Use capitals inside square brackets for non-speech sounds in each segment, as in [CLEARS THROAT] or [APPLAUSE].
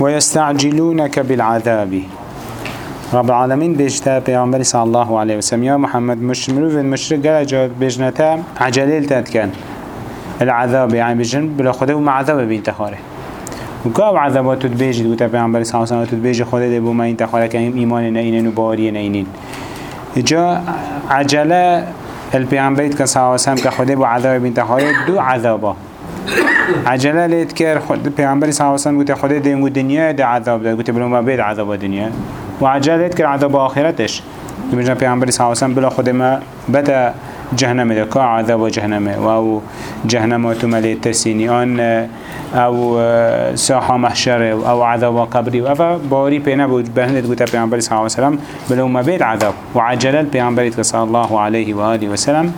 ويستعجلونك بالعذاب. رب العالمين بيجتا پیغمبر صلى الله عليه وسلم. يا محمد مش مروف المشرك قال جاء بيجنتا عجليل تاتكن. العذاب يعني بيجن بلا خده وما عذاب بين تخاره وكاو عذابات تبيجي دوتا پیغمبر صلى الله عليه وسلم. تبيجي خده دي بما انت خاره كهم إيمان نينين وباري نينين. جا عجلة البيغمبر صلى الله عليه وسلم كخده بو عذاب بين تخاره دو عذابا. عجلة ليت كر خد پیغمبر صلى الله عليه وسلم قلت خده دي دنیا ده عذاب. ده قلت بلو ما بيد عذاب دنیا وعجلت كر عذاب آخرتش. بجنا پیغمبر صلى الله عليه وسلم بلا خده ما بتا جهنم ده كا عذاب جهنم. أو جهنم تملي ترسيني. آن أو ساحة محشر أو عذاب قبري و باري بينا بود. بهند قلت پیغمبر صلى الله عليه وسلم بلو ما بيد عذاب. وعجلت پیغمبر صلى الله عليه وآله وسلم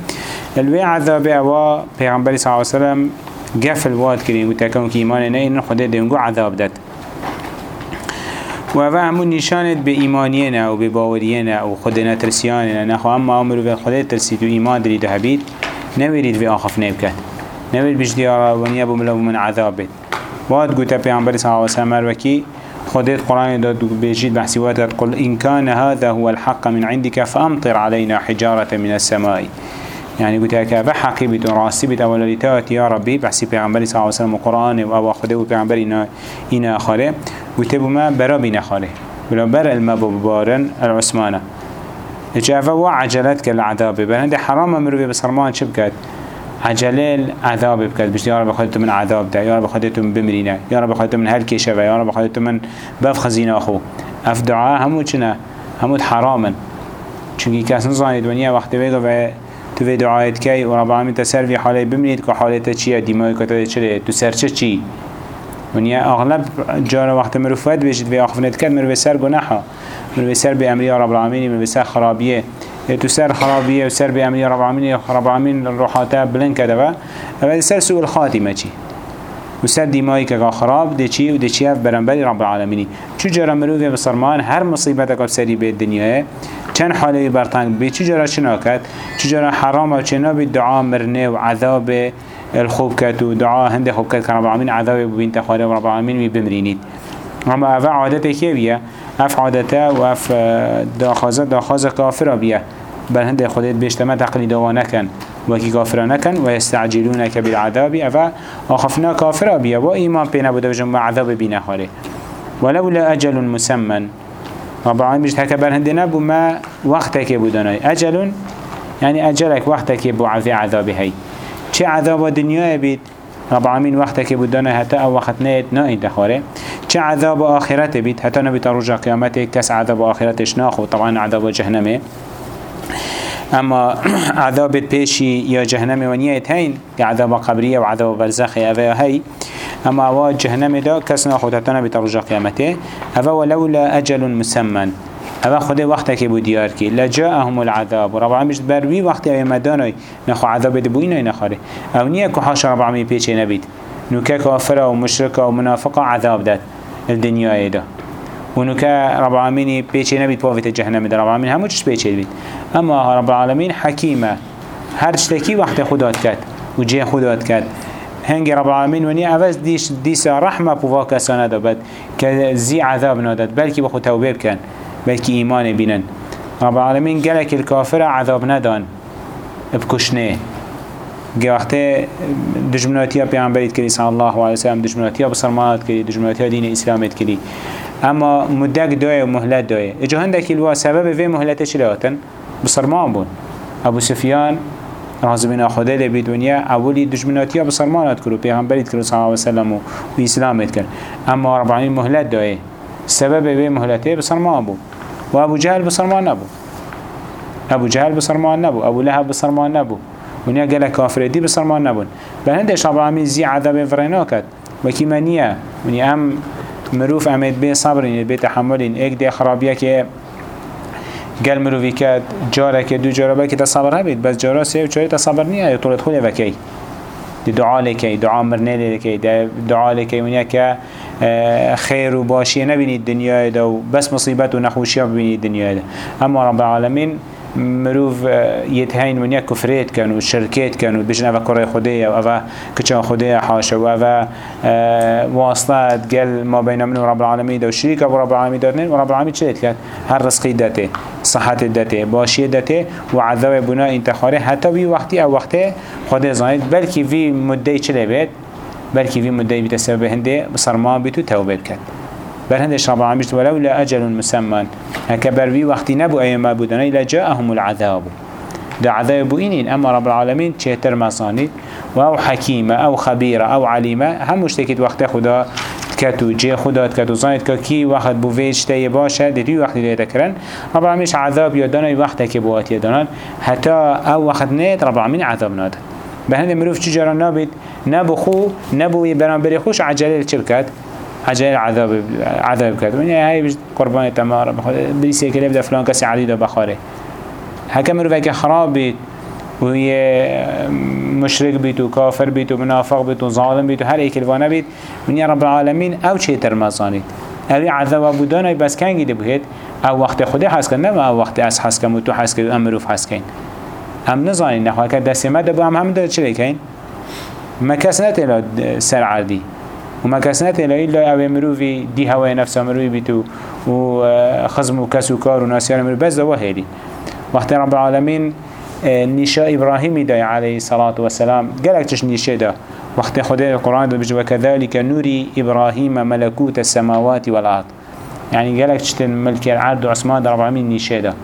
الوي عذاب أو پیغمبر صلى الله عليه وسلم قفل واد كرين وتكون كيمان نين خده دينجو عذاب دات و همون نشانت به ایمانینا و به باورینا و خود نترسیاننا نخو اما امرو به خود ترسید و ایمان درید و حبید نویرید به آخف نبکت نویر بجدی آرابانیه بملو من عذاب بید. واد گوتا پیانبری صلی اللہ علیہ وسلم وکی خودت قرآن داد بيجيد بحسواتات قل إن كان هذا هو الحق من عندك فأمطر علينا حجارة من السماء. يعني قلت لك بحقي بيت راسي بيت أولاديتات يا ربي. بحسي پیغمبري صلى الله عليه وسلم القرآن و خده و پیغمبري إنا, إنا آخره قلت بما برا بين آخره بلا بر العثمانة. إيش أفا عجلت كالعذاب بل حرام مروي بصرمان شبكت عجلال عذاب بكت بشت يا رب خدت من عذاب ده. يا رب خدت من بمرينا يا رب خدت من هلكي شفا يا رب خدت من بف خزينة أخو. أف دعاء همو چنا همو حراما چونكي كاس نزاني دنيا وقت بيغو تو في دعایت کی؟ و رب العالمین تسر في حاله بمرید که حالت چیه؟ دیمای کتا چره تو سر چه چی؟ ونیا اغلب جار وقت مروفت بيجد في آخفنت کرد مروف سر گناحا مروف سر به امری رب العالمین مروف سر خرابیه. تو سر خرابیه و سر به امری رب العالمین رب العالمین روحاته بلند کرده و اول سر سوء الخاتمه چی؟ و سر دیمایی که خراب ده چی و ده چی برنبری رب العالمینی چو جرا مروف بسرمان هر مصیبت که سری به دنیاه چند حاله برتنگ بی چجورا چنا کد چجورا حرام و چنا بی دعا مرنه و عذاب الخوب کد و دعا هنده خوب کد که رب العالمین عذاب بین تخاله و رب العالمین بی بمرینید اما اف عادت که بیه اف عادته و اف داخازه داخازه کافر بیه بل هنده خودت بیشتما تقلید و نکن وكي كافر نكن ويستعجلونك بالعذاب. أفا أخفنا كافر بيا وإيمان بينا بدوجم عذاب بينا خاله ولولا أجل مسمى رب العالمين بيجت هكا برهند نبو ما وقتك بودناي أجل يعني أجلك وقتك بو عذي عذابي هاي چه عذاب دنيا بيت رب العالمين وقتك بودناي حتى أو وقت نيت ناين دخوره چه عذاب آخرت بيت حتى نبي ترجع قيامته كس عذاب آخرتش ناخو طبعا عذاب جهنمه. اما [CLEARS THROAT] عذاب پیشی یا جهنم ونیت هین که عذاب قبریه و عذاب برزخی اوه هی. اما اوا جهنم دا کس ناخودتانا بترجا قیامته. اوا ولولا أجل مسمن. اوا خود وقت که بود دیار کی. لجاءهم العذاب. رب العالمین بروی وقت ای مدانای نخو عذاب دبوینای نخاره أو نیه که حاش رب العالمین پیچه نبید. نوکه کافر و مشرک و منافق عذاب داد. الدنیا دا. ونوكا رب العالمين بيچه نبيت بوفيت جهنم در رب العالمين همو چش بيچه بيت اما رب العالمين حكيمة هر شتكي وقت خدات كد و جه خدات كد هنگ رب العالمين وني عوض ديش ديسا رحمة بوا كسانه دابد كزي عذاب نادد بلكي بخو توبه بكن بلكي ايمان بينن رب العالمين قالك الكافر عذاب ندان. بكشنه وقتی دجمناتیا پیامبریت کردی صلی الله علیه و سلم دجمناتیا بسرمانات کردی دجمناتیا دین اسلامت کردی. اما مدک دای و مهلت دای اجا هندکی الوا سبب وی مهلت چلاتن بسرمان بون ابو سفیان رازمین خدا لبی دنیا اولی دجمناتیا بسرمانات کرد پیغمبریت کرد صلی الله علیه و سلم و اسلامت کرد. اما رب العالمین مهلت دای سبب وی مهلته بسرمان بون و ابو جهل بسرمان نبو ابو جهل بسرمان نبو ابو لهب بسرمان نبو ونیا گله کافر دی بسرمان نبون به هندش رب العالمین زی عذاب فرنا کرد وکی منیه؟ ونی ام مروف امید به صبرین به تحملین ایک دی خرابیه که گل مروفی کرد جاره که دو جاره که تصبر هبید بس جاره سه و تصبر نیه طولت خوله وکی دی دعا لکی دعا مرنه لکی دعا لکی ونیا که خیر و باشی نبینید دنیای دا و بس مصیبت و نخوشی ببینید دنیای دا اما رب العالمین مروف يتهين ونيا كفريت كانوا شركات كانوا بيجن أفا كوري خدية وأفا كتشا خدية حاشا وأفا واصلات قال ما بين من ورب العالمين دو شريك أبو رب العالمين دارنين ورب العالمين شريت كان هر رزقي داته صحة داته باشية داته وعذاب بنا انتخاره حتى وي وقتي أو وقته خده زايد بلكي في مدة چلي بيت بلكي في مدة بتسبب هنده بصرما بيتو توبه بكت بل هندش رب العالمين ولولا أجل مسمى هكا بروي وقتي نبو أي ما بودنا إلا جاءهم العذاب. ده عذاب إنين أما رب العالمين تشهتر مصاني أو حكيمة أو خبيرة أو عليمة هم مشتكت وقت خدا كتو جي خدا كتو زايد كي وقت بو فيش تي باشا دي وقت دي ذكرن رب العالمين عذاب يدانا وقت كي بوات يدانا حتى أو وقت نيت رب العالمين عذاب نادن بهند مروف چجارا نابد نبو خو نبو برانبري خوش عجله الشركات عجل عذاب عذاب كات من هاي بيجت قربان تمارا بخود بريسي كده بدا فلان كسي عديده بخاره هكا مرو فاك خراب بيت وهي مشرك بيت وكافر بيت ومنافق بيت وظالم بيت وهر ايك الوانا بيت من يا رب العالمين أو چه ترمزانيت اوی عذاب بودانای بس کنگی ده بهید أو وقت خودی حس کن نه أو وقت از حس کن و تو حس کن امروف حس کن. هم نزانین نخواه که دستی مده بو هم هم داره چه کن ما کس نتیلا سر عردی وما كسنت إلا إلا أو مروفي دي هواي نفسه مروفي بيتو. وخزم وكس وكار وناسيان مروفي. بس دوا هيري وقت رب العالمين نشاء إبراهيم دا عليه الصلاة والسلام. قالك تش نشاء دا. وقت خدا القرآن دا بجوا كذلك نوري إبراهيم ملكوت السماوات والأرض. يعني قالك تشتن ملك العرض وعثمان دا رب العالمين نشاء دا.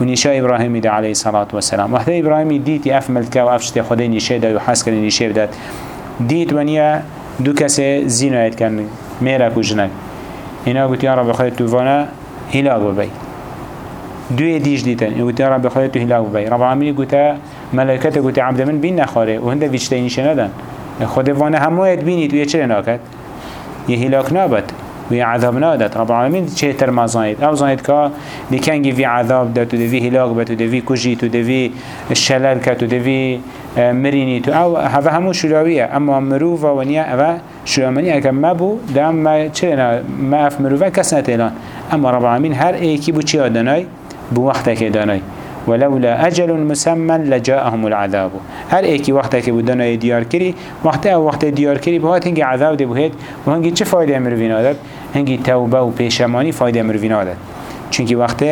ونشاء إبراهيم دا عليه الصلاة والسلام. وقت إبراهيم ديتي أف ملكا وأف شتي خدا نشاء دا يحس كان نشاء دا ديت ونيا دو کسی زینایت کن میره کجنک اینا گوتی رب خودت تو وانا هلاک ببی دوی دیش دیتن. اینا گوتی رب خودت تو هلاک ببی رب العالمین گوتا ملائکت گوتی عبد من بین نخوره. و هنده ویچتینیش ندن خود وانا همویت بینید و یه چه ناکد؟ یه هلاک نابد. وی عذاب نادت رب العالمین چه تر ما زاید أو زاید که لکنگی وی عذاب داد تو دوی هلاک بد تو دوی کجی تو دوی شلل کد تو دوی مرینی تو. أو هوا همون شلاویه اما مروفا و نیا أو شلامنی اگر ما بو دام ما چه ما اف مروفا کس نتیلان اما رب العالمین هر ایکی بو چی آدنای بو وقت که دانای. ولولا أجل مسمى لجاءهم العذاب. هر ايكي وقتك بدنا ديار كري وقت أو وقت ديار كري بهات هنگي عذاب دي بهت وهنگي چه فايدة مروين عادت هنگي توبه و پیشماني فايدة مروين عادت چونكي وقت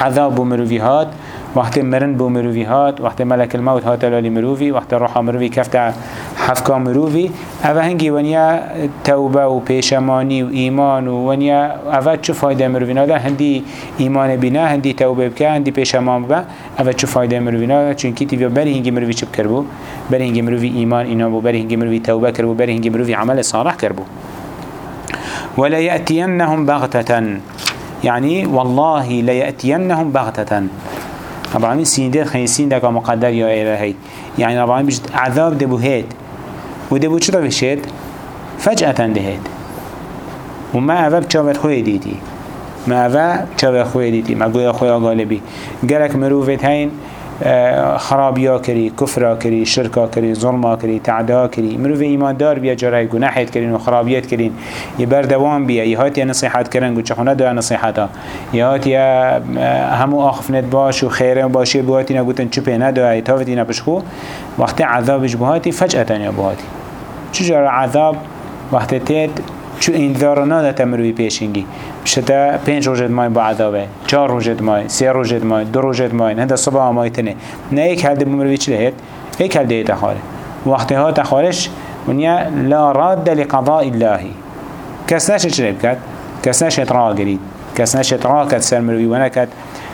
عذاب مروي هات وقت مرن بو مروفي هات وقت ملك الموت هات لالي مروفي وقت روح مروفي كفت حفكا مروفي اوه هنگي ونيا توبه و پیشماني و ايمان و ونيا اوه چو فايده مروفي نادا هندي ايمان بنا هندي توبه بكا هندي پیشمان بكا اوه چو فايده مروفي نادا چونكي تيوه بري هنگي مروفي چب کربو. بري هنگي مروفي ايمان اينا بو بري هنگي مروفي توبه کربو بري هنگي مروفي عمل صالح کربو. ولا يأتينهم بغتة يعني والله ليأتينهم بغتة رب العالمين سيندر خيسين دكا مقدر يا إلهي يعني رب العالمين بجد عذاب دبو هيد ودبو چطا بشيد فجأة دهيد وما أفا بچاوت خوي ديتي ما أفا بچاوت خوي ديتي ما قوية خويا غالبي قالك مروفت هين خرابیا کری کفر کری شرک کری ظلم کری تعدا کری. مرو به ایمان دار بیا جرای گناهت کرین و خرابیت کرین. یه بردوام بیا. یه هاتی نصیحت کردن گوچه خونه دو نصیحتا. یه هاتی همو آخفنت باش و خیره باشی بواتی نگوتن چپه ندو تاوتی نپشخو وقت عذابش بهاتی فجأة یا بهاتی چجور عذاب وقت تید چو انذار ناده تمروی پیشنگی بشتا پنج روزت مای با عذابه چهار روزت مای سه روزت مای دو روزت مای هنده صبح مای تنه. نه یک هل بمروی چی لهید یک هل دیت خاره. وقتی ها تخارش ونیا لا راد لقضاء اللهی. کس نشد چه بکد کس نشد را گرید. کس نشد را کد سر مروی و نکد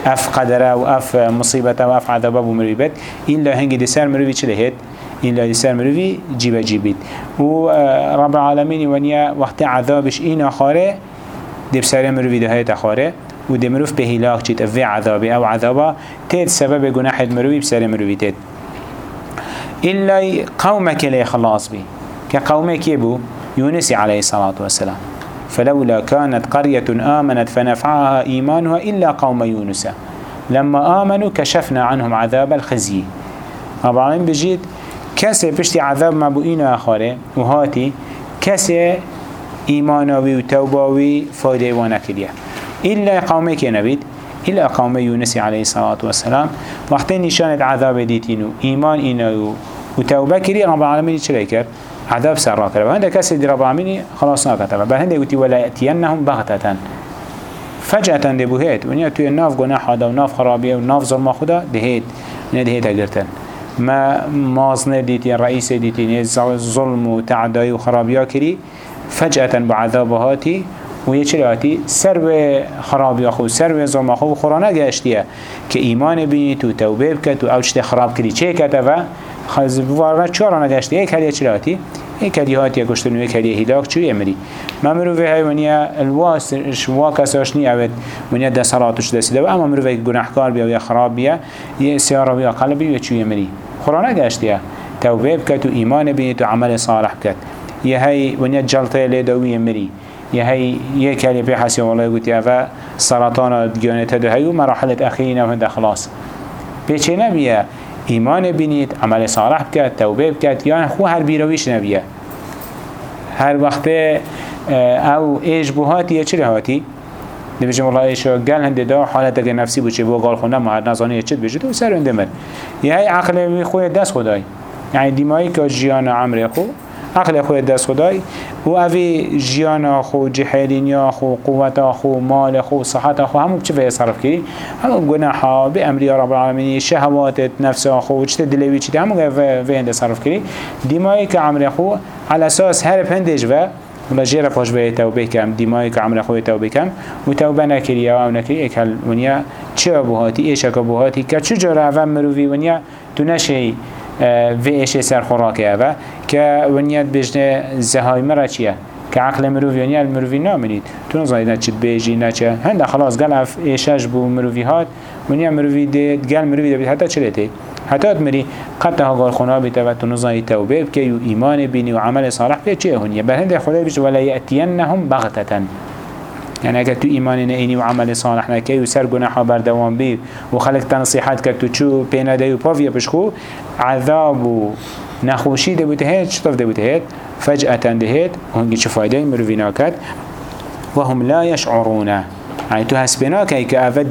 اف قدره و اف مصیبته و اف عذابه بمروی بد. این هنگی دی سر مروی چه لهید این لای سر مروی جیب جیبید و رب العالمین ونیا وقت عذابش این آخاره دي بسر مروفي ده هاي تخاره ودي مروف بهلاك جيت في عذابي أو عذابا تيد سبب جناح مروفي بسر مروفي تيد إلا قومك لي خلاص بي. كقومك يبو يونس عليه الصلاة والسلام. فلولا كانت قرية آمنت فنفعها إيمانها إلا قوم يونس. لما آمنوا كشفنا عنهم عذاب الخزي. طبعا بجيت كسي بشتي عذاب مبوئين آخره وهاتي كسي ایماناوی و توباوی فایده وأنا کریه إلا قومي نبید إلى قوم يونس عليه الصلاة والسلام. وقت نشانة عذاب ديتينو إيمان إنه وتوبة كري رب العالمين شريكر عذاب سر كره وهذا كسر دي رب العالمين خلاص ناكتبه بل هنده يقولي ولا يأتينهم بغتة فجأة دبوهيت ونيا توی ناف و ناف خرابیه و ناف ظلم خدا دهيت ونيا دهيت اگرتن ما مازنه ديتين رئيس ديتين ظلم و تعدای و خرابیا کری فجأة بعذابهاتی و یه چرا سر به خرابی خو سر به ظلم خو خورانه گشتیه که ایمان بینی تو توبه بکت و اوچت خراب کری چه و خز وارد چهار نگشته یک هلیه چرا هاتی؟ یک هلیه هاتی گشتن و هلیه هلاک چوی امری. ممرو به های ونیا الواس شوا کساش نی آوید. ونیا ده صلاتش و اما مرو به گناهکار بیا و خراب بیا یه سیاره بیا قلبی و چوی امری. خورانه توبه بکت و ایمان بینی تو عمل صالح بکت یه های ونیا جلطه لیدوی امری یه های یه کلی به حسی والله گوتی و سرطان دیانه تدو هیو مراحل اخیرین و هنده خلاص. پیچه نبیه. ایمان بینید عمل صالح بکد توبه بکد یا خو هر بیرویش نبیه. هر وقت او ایش بوهاتی چه نبیجم الله ایشا گل هنده دا حالت اگه نفسی بوچه بو گال خونده ما هر نظانی چید بجید و سر هنده مر یه عقل خوی دست خدای. یعنی دیمایی که جیان عمر خو عقل خود دست خدای. و اوی جیان خو جهلینیا خو قوت خو مال خو صحت خو همو چه به صرف کردی؟ همو گناه ها به امری رب العالمین شهوات نفس خو چه دلوی چه همو به هنده صرف کردی. دیمایی که عمر خو على اساس هر پندش و ولا جيرا پاش به توبه کم دیمایی که عمر خو توبه کم و توبه نکری أو نکری اکل ونیا چه ابوهاتی ایش ابوهاتی که چجوره اول مروی ونیا تو نشی و ایش سر خوراکه و که ونیت بجنه زهای مرا چیه که عقل مروفی ونیا المروفی نامنید تو نزایی نه چید بیجی نه چه. هنده خلاص گل اف ایشش بو مروفی هات. ونیا مروفی دید گل مروفی دید حتی چلیتی حتی مری قد گال خنا تو نزایی توبه بکی و ایمان بینی و عمل صالح بکی چه هنیه؟ بل هنده خدای بیش ولا یأتینهم بغتتن. يعني اگر تو ایمان نینی و عمل صالح نکی و سر گناح بردوام بی و خلق تنصیحت کرد تو چو پینا دی و پاویا بشخو عذاب و نخوشی ده بوده هید چطف ده بوده هید فجأة ده هید هنگی چه فایده مروینا کرد؟ و هم لا يشعرونه يعني تو هسبنا كي كأفا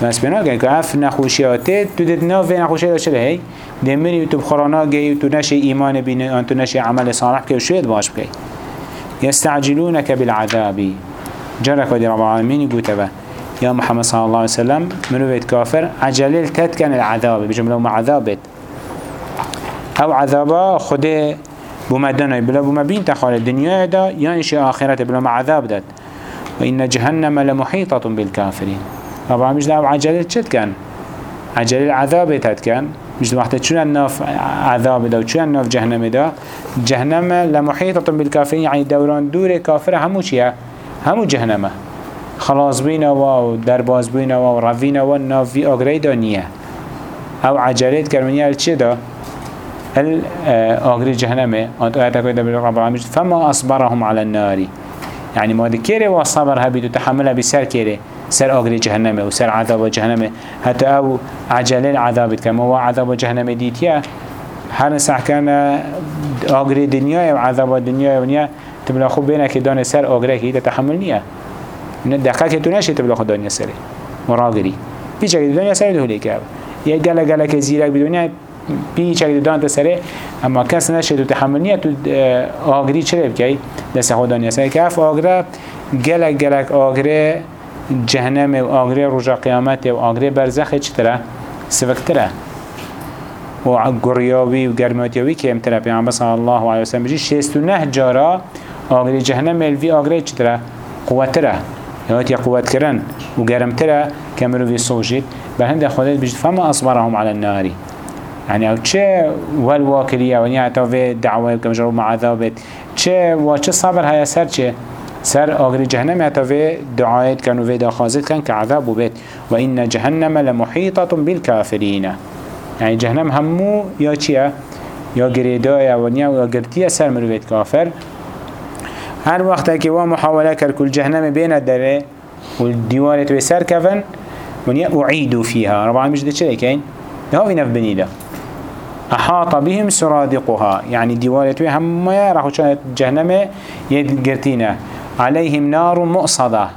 ديماي كتا هسبنا كي كأف نخوشياته تو دت ناف نخوشيات شده هي دمري تو بخرانا جاي تو نشي إيمان بين أن تو نشي عمل صالح كي وشويد باش بكي يستعجلونك بالعذاب جرك ودي رب العالمين يقول تبا يا محمد صلى الله عليه وسلم منو بيت كافر عجلل تتكن العذاب بجمله ما عذابت أو عذابا خده بمدنه بلا بما بين تخال الدنيا دا يعني شيء آخرته بلا ما عذاب داد وإن جهنم لمحيطة بالكافرين طبعا مش ده عجلة شد كان؟ عجلة العذاب تتكن مش وقت شو الناف عذاب ده وشو الناف جهنم ده جهنم لمحيطة بالكافرين يعني دوران دور كافر همو شيء همو جهنمه خلاص بينا و درباز بينا و روينا و ناف في أغري دانية أو عجلت كرمانية الچه ده الأغري جهنمه أنت آيات كده بالرب العالمين فما أصبرهم على النار. يعني ما ذكره وصبر هبيت وتحملها بسر كيره سر أغري جهنمه وسر عذاب جهنمه. حتى أو عجلين عذاب كما هو عذاب جهنمه ديتيا هر سحكان أغري دنيا وعذاب الدنيا ونيا تبلا خو بينك دان سر أغري كي تتحمل نيا من الدقيقة تناشي تبلا خو دنيا سري مراغري بيجي دنيا سري ده ليك يا جل جل كزيرك بدنيا پیچ اگه دان سره اما کس نشه تو تحمل تو آگری چرا بکی دست خدا نیست که آف آگره گلک گلک آگره جهنم و آگره رجا قیامت و آگره برزخ چطره سفکتره و گریاوی و گرماتیاوی که امتره پیامبر صلی الله علیه وسلم بجی شست و نه جارا آگری جهنم الوی آگره چطره قوتره. یعنی قوت کرن و گرمتره. که مروی صوجید به هند خودت بجید فما اصبرهم على الناری يعني أو چه والواكرية ونيا اتاوه دعوه جرب مع عذابت. چه و چه صبر هيا سر چه؟ سر آغري جهنم اتاوه دعايت كانوا في داخازت كان كعذاب بيت وإن جهنم لمحيطة بالكافرين يعني جهنم همو يا چيه يا گريدا ونيا و گرتيا سر مرويت كافر هر وقت که وا کرد کل جهنم بین داره و دیوارت به سر کفن ونیا اعیدو فیها. ربعا مش ده چه کن؟ ده ها نف بنیده. أحاط بهم سرادقها. يعني ديوالتوي هم راحوا جهنم يدقرتينا عليهم نار مؤصدة.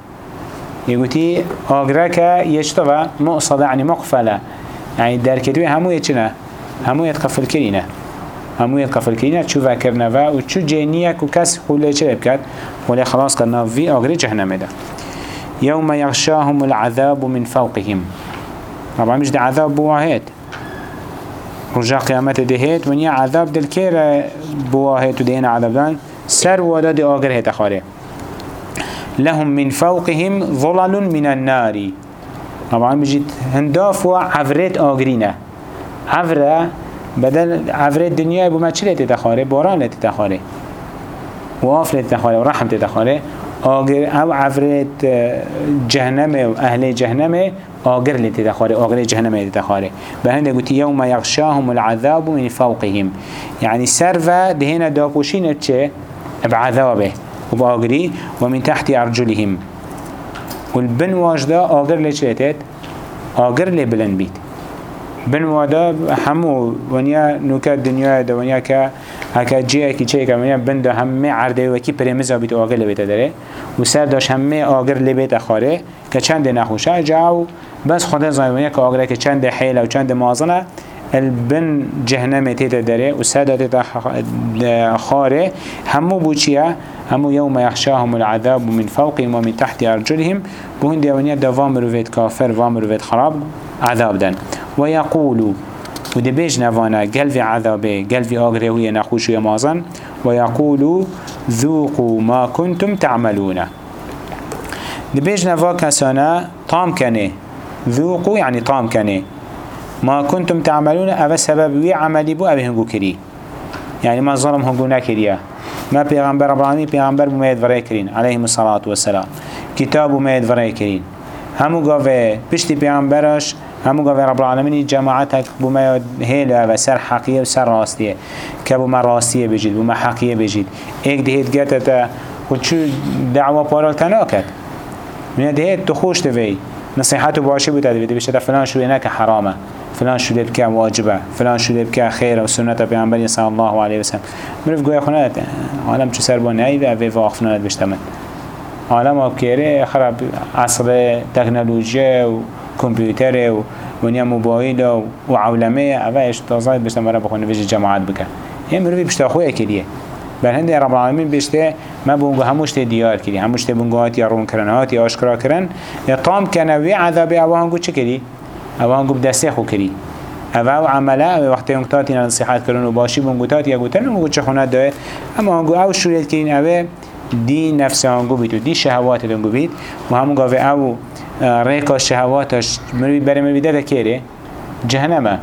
يقولي آقرك يشتبه مقصد يعني مقفلة. يعني در كدوي همو يتشنا همو يتقفل كرينه همو يتقفل كرينه تشو فكرنا و وتشو جينيك وكس خولي چه بكت ولا خلاص قلنا في آقري جهنم ده. يوم يغشاهم العذاب من فوقهم. طبعا مش ده عذاب بواهد رجع قيامت دهيت ونيا عذاب دل كير بواهد ودهين عذاب دان. سر ودا دي آقر هيت خاره لهم من فوقهم ظلل من النار. طبعا بجيت هنداف وعفريت آقرينه عفره بدل عفريت دنيا بما چلي تتخاره باران تتخاره وآف تتخاره ورحم تتخاره آگر أو عفرت جهنم و أهل جهنم آگر لی تدخاره آگر جهنم لی تدخاره به گوتی یوم یغشاهم العذاب من فوقهم. يعني سر و دهنا داپوشین چه؟ بعذابه و بآگری و من تحت أرجلهم. والبن واجدا چلیتت؟ آگر لی بلند بید بن وادا همو ونیا نوکا دنیا دا ونیا که هکا جیه کی چه که ونیا بن دا همه عرده وکی پرمیزا بیت آگر لبیت داره. و سر داشت همه آگر لبیت خاره که چند نخوشه؟ جاو. بس خدا زای ونیا که آگره که چند حیله و چند مازنه. البن جهنم تيتا داره و سادة تيتا خاره همو بوچيا همو يوم يخشاهم العذاب من فوقهم ومن تحت أرجلهم. بهن ديوانيا دوام روفيت كافر وام روفيت خراب عذاب دن ويقولوا ودبيج نوانا قلبي عذابه قلبي آغرهوية نخوش يمازن ويقولوا ذوقوا ما كنتم تعملون. دبيج نوا كسانا طام كنه ذوقوا يعني طام كنه ما كنتم تعملون أبا سبب وي عملي بو أبي هنگو كري. يعني ما ظلم هنگو نكريا ما پیغمبر العالمين پیغمبر ميد ورأي كرين عليهم الصلاة والسلام. كتاب ميد ورأي كرين همو قاوه پشتی پیغمبرش همو قاوه رب العالمين جماعتك بو ما هيلا و سر حقية و سر راستية كبو ما راستية بو ما حقية بجيد ايك دهيت گتتا خود شو دعوة پارال تناكت من دهيت تخوش دوي نصيحته باشي دوي بشتا فلان شو انك حرامه. فلان شده بکه واجبه فلان شده بکه خیر و سنت پیامبری صلی الله علیه و سلم مرف گویا خونه عالم چه سر بانه ای و اوی واقف ند بشتمن عالم آب کیره خراب عصر تکنولوژی و کمپیوتر و ونیا موبایل و عولمة اوش تازه بشتم برای بخونه ویژه جماعت بکن یه مروی بشتا خوی کلیه بل هنده رب العالمین بشته ما بونگو هموش دیار کری هموش بونگو هاتی رون کرن هاتی آشکرا کرن طام کنه وی عذاب أوهانگو چه کری؟ أو هنگو بدسته خو کری. أو أو عمله أو وقتی اون تاتی نصیحت کردن و باشی بونگو تاتی اگو تن و چه خونه داره. اما هنگو أو شوریت کرین أو دی نفس هنگو بید و دی شهوات هنگو بید و همون گاوه أو ریکا شهواتش مروی بره مروی ده کره جهنمه.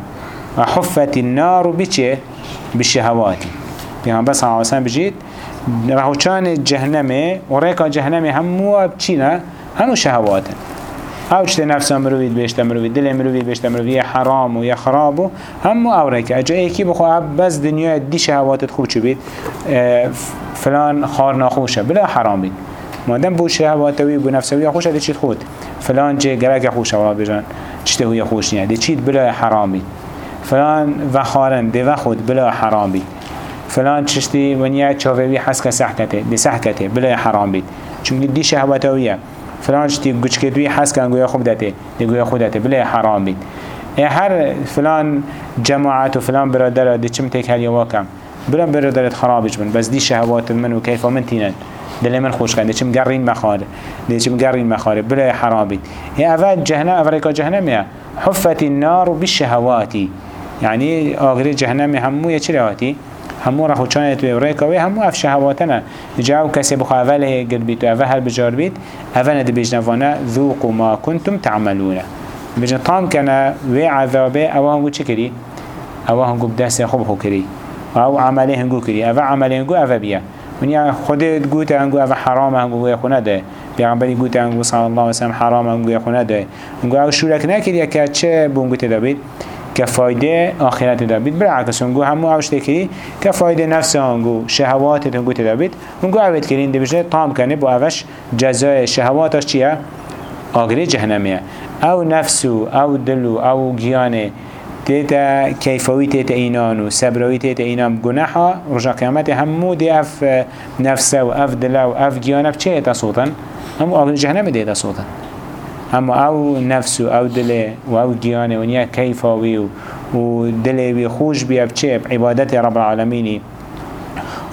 حفت النار بچه؟ بالشهواتی پیغمبر صلی الله علیه وسلم بجید رهوچان جهنمه و ریکا جهنمه همو بچینه همو شهواته. او چه نفس مروید بیشتر مروید. دل مروید بیشتر مروید. حرام و یا خراب و همو اوره که. اجا ایکی بخوا بس دنیا دی شهواتت خوب چو بید فلان خار ناخوشه بلا حرام بید. مادم بو شهواتوی بو نفسوی خوش ده چید خود. فلان جه گرک خوشه ولا بجان. چته هوی خوش نیه. ده چید بلا حرام بید. فلان و خارن ده و خود بلا حرام بید. فلان چشتی ونیا چاوی حس که سحکته. ده سحکته. بلا حرام بید. چون دی شهواتویه فلان شتی گوش کدوی حس کن گویا خوب داته دی گویا خود داته بله حرام بید. هر فلان جماعت و فلان برادر دی چم تک هل یواکم بلا برادرت خرابش بن. بس دی شهوات من و کیف من تینن. دل من خوش کنه چم گرین مخاره دی چم گرین مخاره بلا حرام بید. اول جهنم اول کا جهنم یا حفت النار بالشهوات يعني آخر جهنم همو يا چرا همو را خوچانت و ریکا و همو اف شهواتنا جاو کسی بخوا اوله گل بیت و اول هل بجار بیت اول ند بجنوانا ذوقوا ما کنتم تعملون بجن طام کنه و عذابه أو هنگو چه کری؟ أو هنگو بدست خوب خو کری. أو عمله هنگو کری. أو عمله هنگو أو بیا ونیا خودت گوت هنگو أو حرام هنگو خونه ده پیغمبری گوت هنگو صلی الله وسلم حرام هنگو خونه ده هنگو أو شورک نکری که چه بونگو تدابید كفايدة آخرت دابید بالعكس هنگو همو عوش تكري كفايدة نفس هنگو شهوات هنگو تدابید هنگو عوید کرین دبجه طام کنه بو اوش جزای شهواتش چیه؟ آگری جهنمیه. أو نفسو أو دلو أو گیانه تيتا كيفوي تيتا اينان و سبروي تيتا اينان گناحا رجا قيامت همو دي اف نفسه و اف دلا و اف گيانه چه اتا صوتا همو آگری جهنم دي اتا صوتا اما آو نفس آو دل و آو جيانه ونیا كيفاوي و دل بي خوش بي بچه عبادت رب العالمين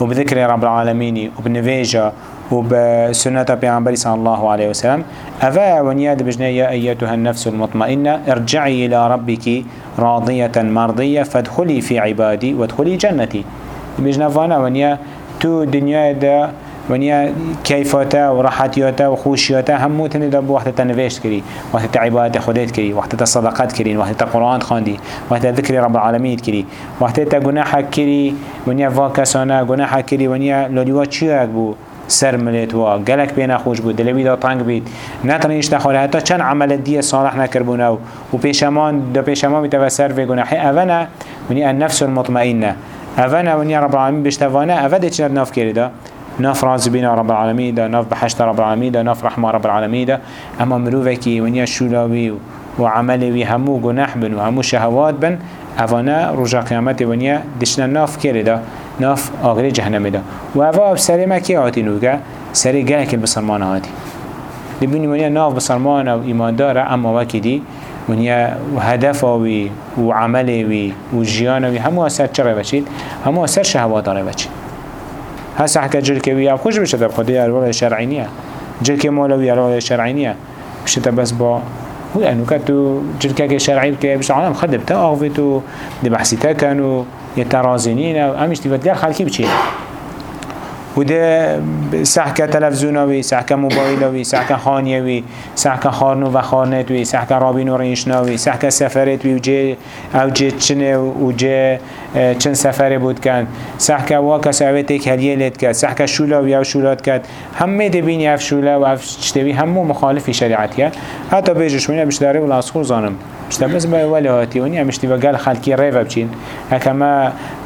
وبذكر رب العالمين وبنفيجا وبسنة بيعنبري صلى الله عليه وسلم. أفا ونياد بجنا يا أيتها النفس المطمئنة ارجعي إلى ربك راضية مرضية فادخلي في عبادي وادخلي جنتي بجنا فانا ونيا تو دنيا دا ونیا کیفاتا و راحتیاتا و خوشیاتا همو تنی دا وقت تنوشت کری وقت تعبادت خودت کری وقت تصدقات کری وقت قرآن خواندی وقت ذکر رب العالمین کری وقت تا گناح کری ونیا واکسانا گناح کری ونیا لولیوا چی بو؟ سر ملت و گلک بین خوش بود دلوی دا تنگ بید. نتنیش نخوره حتی چند عمل دی صالح نکربونه و پیشمان دا پیشمان بیتو سر و گناح اونا ونیا النفس المطمئنه. اونا ونیا رب العالمین بشتوانه اوه چند ناف ناف راز بنا رب العالمين ده ناف بحشت رب العالمين ده ناف رحمة رب العالمين ده. أما مروفكي ونيا شولاوي وعملي همو جناح بن وهمو شهوات بن اوانا رجا قيامت ونيا دشنا ناف كيري ده؟ ناف آغري جهنم ده. و اوا بسري ما كي هاتي نوغا سري گلك البسرمان هاتي لبني ونيا ناف بسرمان و ايمان داره اما وكي دي ونيا هدفه وعمله وجيانه همو اثر چرا بچید؟ همو اثر شهوات داره بچید. هسه حكا جلكي ويا خوش بشه دب خدي الوضع الشرعي نيا جلكي مولوي الوضع الشرعي نيا بشه بس با هو انو كتو جلكي شرعي كي بشه عالم خدب تا اغفتو دي بحثي تا كانوا يترازنين أو امش تفت قال خالكي بچيه وده سحک تلفزیونوی سحکه موبایلوی خانی خانیوی سحک خارنو و خانتوی سحک رابین و رینشناوی سحک سفرتوی و جه او جه چنه و جه چن سفره بود کن. سحکه واکس سعویت یک هلیه لید کرد. سحکه شولاوی او شولات کرد. همه دبینی اف شولا و اف چتوی همه مخالفی شریعت کرد. حتی بیجش منی امش داره ولا اصخور زانم. اشتا بس با اولی هاتی. ونی امش دیو گل خلکی ریوه بچین.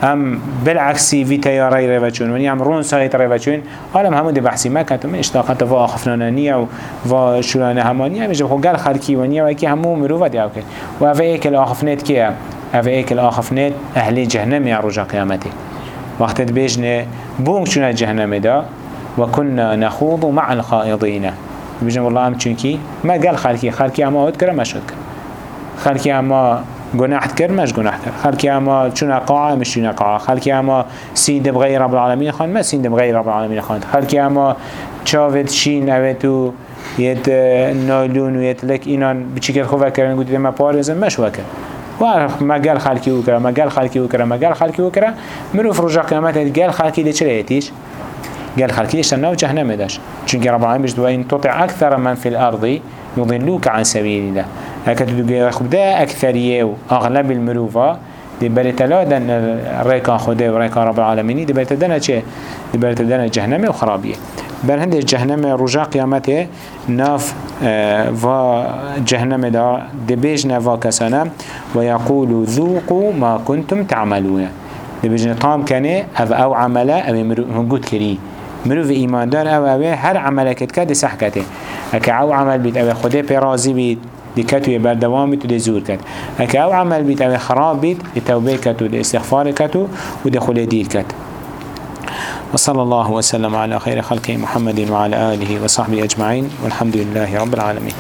هم بالعکسی وی تیاره ریوه چون. ونی هم رون سایت ریوه چون حالا همون دی بحثی مکن من اشتاقت و آخفنانانی و و شولان همانی همیشه بخو گل خلکی ونی و اکی همو مروفه دیو کرد و اوه ایکل آخفنت که أو ایکل آخفنت اهلی جهنم یا رجا قیامتی. وقت بيجنا بونك شنا جهنم دا وكنا نخوض مع الخائضين بيجنا والله ام چونكي ما قال خالكي خالكي اما هود كرا هود كرا خالكي اما گناه كر مش كر خالكي أما چون قاعة مش چون قاعة خالكي أما سيد بغير رب العالمين خان ما سيد بغير رب العالمين خان. خالكي أما چاوت شين اوتو يت نايلون ويت لك اینان بچیکت خواه کرن گوید ما پارزن مش وکر و کرا مگل خلکی أو کرا مگل خلکی أو کرا منو فرجا قیامت گل خلکی دی چرا ایتیش گل خلکی دیش نو جهنم داش چون رب العالمین بجد وین تطع اکثر من في الأرض يضلوك عن سبيل الله. هكذا تقول خب ده أكثرية وأغلب المروفة دي بريتلا دن ريكا خده وريكا رب العالمين دي بريتدنا چه؟ دي بريتدنا جهنم وخرابية. بل هند جهنم رجا قيامته ناف و جهنم دا دبيجنا و كسانا. ذوقوا ما كنتم تعملون. دبيجنا طام كانه أو أو عملة أو مروف كري. مروف إيمان دار أو أو هر عملة كتك دي سحكته. اكا أو عمل بيت أو خده برازي بيت. دي كتو بردوام بيت ودي زور كت اكا أو عمل بيت أو خراب بيت دي توبه كتو دي استغفار كتو ودي خلي ديل كت وصلى الله وسلم على خير خلقه محمد وعلى آله وصحبه أجمعين والحمد لله رب العالمين.